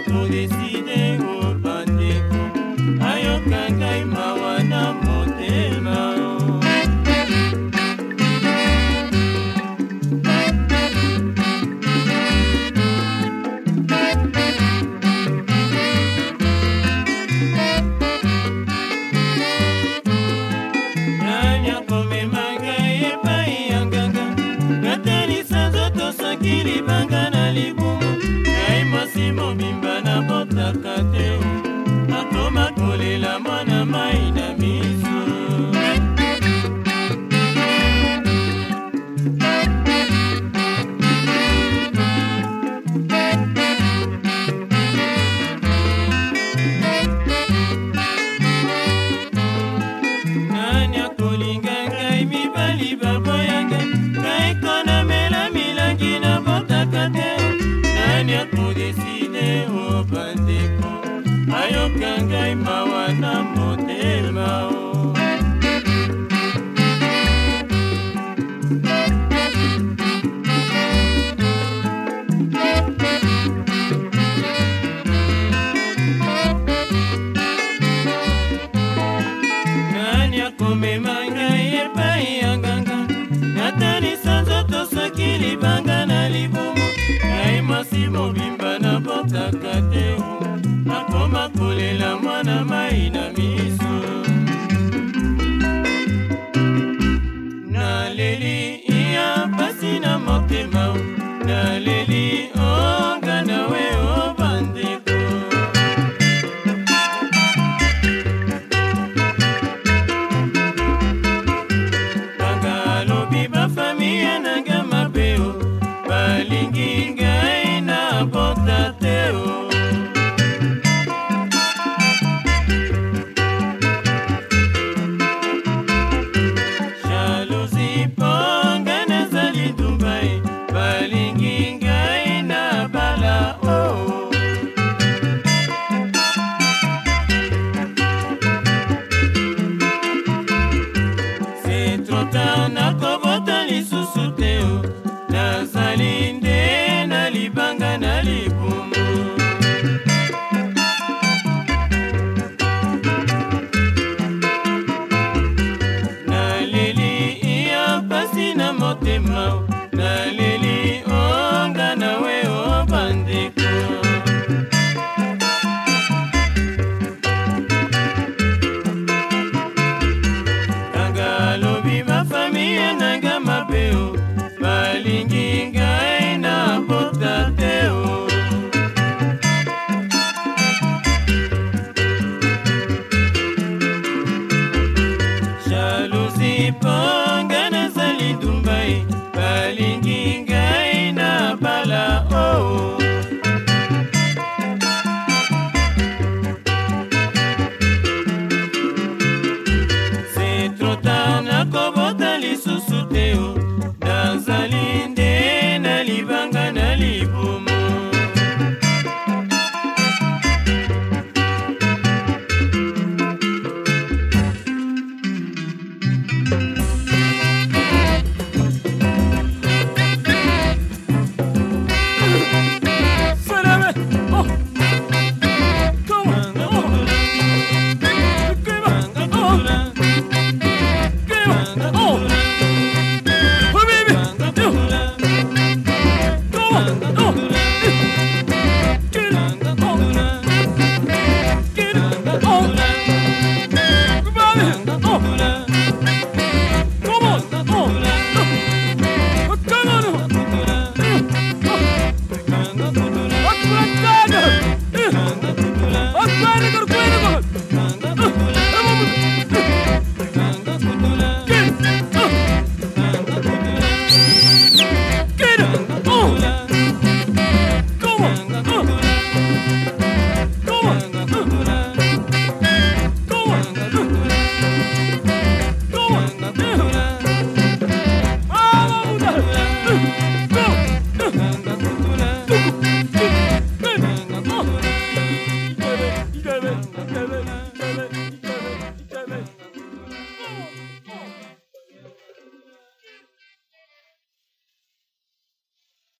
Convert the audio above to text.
atodeside obandeko ayokaka imawa pasi mobimba nabotaka te nakoma kolela mwana mai na miso naleli ya pasi na motema naleli ongana we o bandeko kaka lobi bafamiye nanga mabeo balingi lipanga nazali dumba ye balingi Thank you.